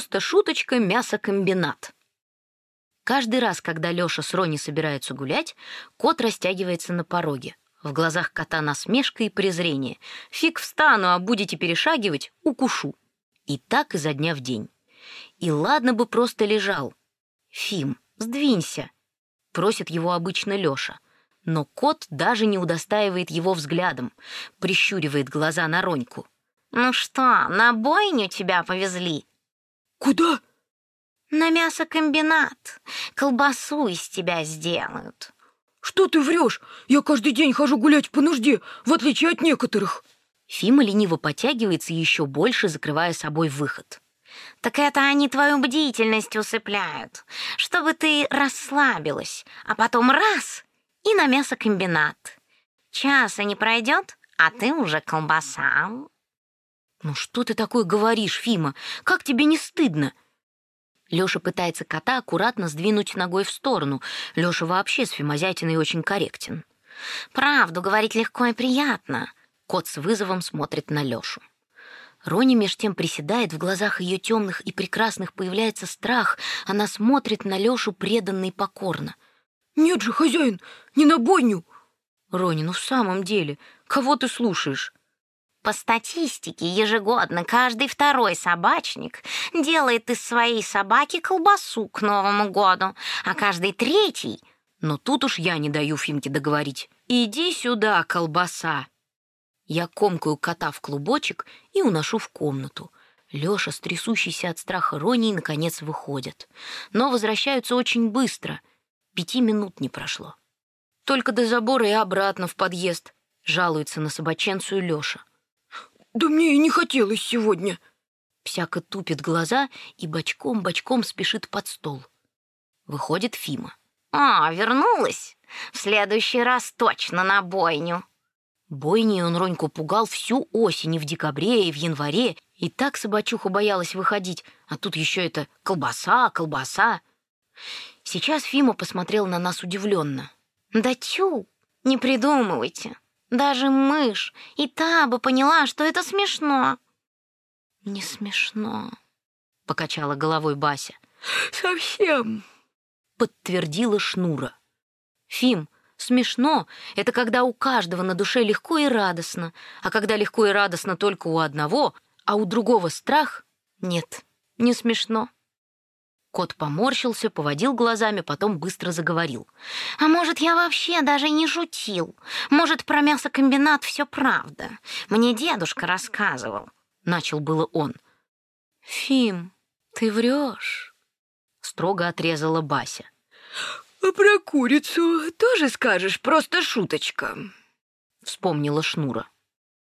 Просто шуточка мясокомбинат. Каждый раз, когда Лёша с Рони собираются гулять, кот растягивается на пороге. В глазах кота насмешка и презрение. Фиг встану, а будете перешагивать — укушу. И так изо дня в день. И ладно бы просто лежал. Фим, сдвинься, просит его обычно Лёша. Но кот даже не удостаивает его взглядом, прищуривает глаза на Роньку. «Ну что, на бойню тебя повезли?» «Куда?» «На мясокомбинат. Колбасу из тебя сделают». «Что ты врешь? Я каждый день хожу гулять по нужде, в отличие от некоторых». Фима лениво потягивается еще больше, закрывая собой выход. «Так это они твою бдительность усыпляют, чтобы ты расслабилась, а потом раз — и на мясокомбинат. Часа не пройдет, а ты уже колбаса». «Ну что ты такое говоришь, Фима? Как тебе не стыдно?» Лёша пытается кота аккуратно сдвинуть ногой в сторону. Лёша вообще с фимозятиной очень корректен. «Правду говорить легко и приятно». Кот с вызовом смотрит на Лёшу. Рони меж тем приседает, в глазах ее темных и прекрасных появляется страх. Она смотрит на Лёшу преданно и покорно. «Нет же, хозяин, не на бойню!» «Рони, ну в самом деле, кого ты слушаешь?» По статистике, ежегодно каждый второй собачник делает из своей собаки колбасу к Новому году, а каждый третий... Но тут уж я не даю Фимке договорить. «Иди сюда, колбаса!» Я комкаю кота в клубочек и уношу в комнату. Лёша, с трясущейся от страха Роней, наконец выходят. Но возвращаются очень быстро. Пяти минут не прошло. Только до забора и обратно в подъезд, жалуется на собаченцию Лёша. Да мне и не хотелось сегодня. Псяка тупит глаза и бочком-бочком спешит под стол. Выходит Фима. «А, вернулась? В следующий раз точно на бойню». Бойней он Роньку пугал всю осень, и в декабре, и в январе. И так собачуха боялась выходить, а тут еще это колбаса, колбаса. Сейчас Фима посмотрел на нас удивленно. «Да тю, не придумывайте. Даже мышь и та бы поняла, что это смешно». «Не смешно», — покачала головой Бася. «Совсем», — подтвердила Шнура. «Фим, смешно — это когда у каждого на душе легко и радостно, а когда легко и радостно только у одного, а у другого страх — нет, не смешно». Кот поморщился, поводил глазами, потом быстро заговорил. «А может, я вообще даже не шутил? Может, про мясокомбинат все правда? Мне дедушка рассказывал». Начал было он. «Фим, ты врешь?» Строго отрезала Бася. «А про курицу тоже скажешь, просто шуточка?» Вспомнила Шнура.